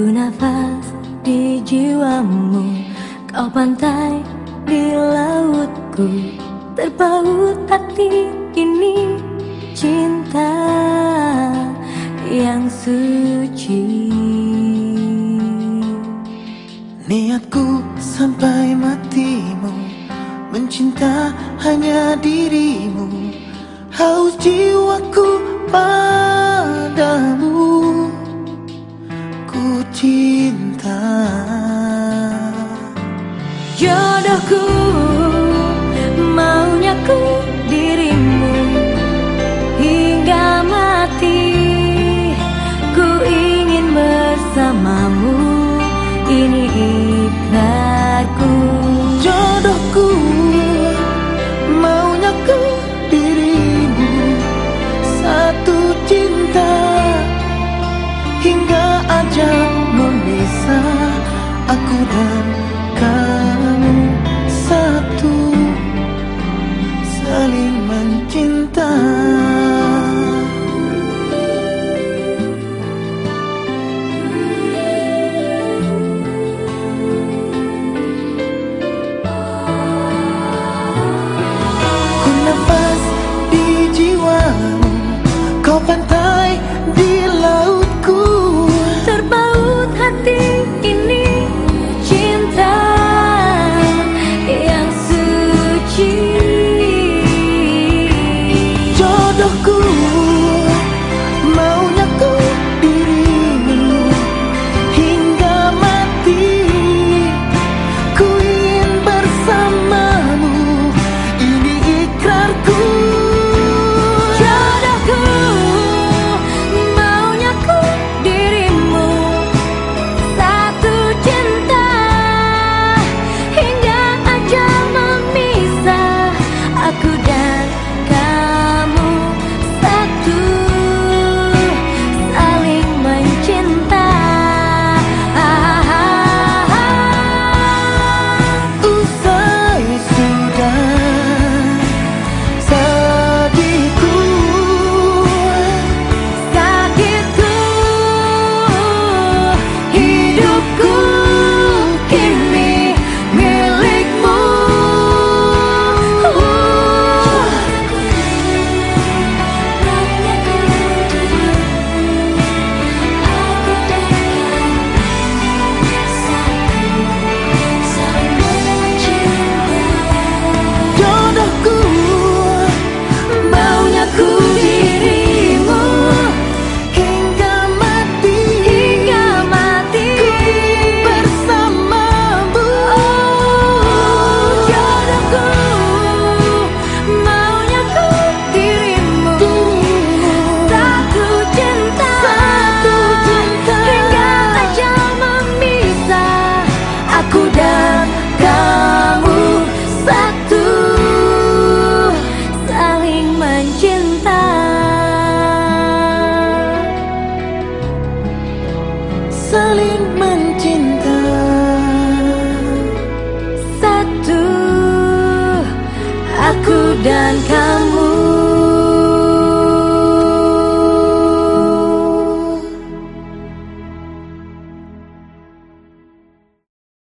Ku nafas di jiwamu Kau pantai di lautku. Terpaut hati ini Cinta yang suci. Niatku sampai matimu Mencinta hanya dirimu. Haus jiwaku padamu cinta. Jodohku Maunya ku dirimu. Hingga mati Ku ingin bersamamu. Ini ikrarku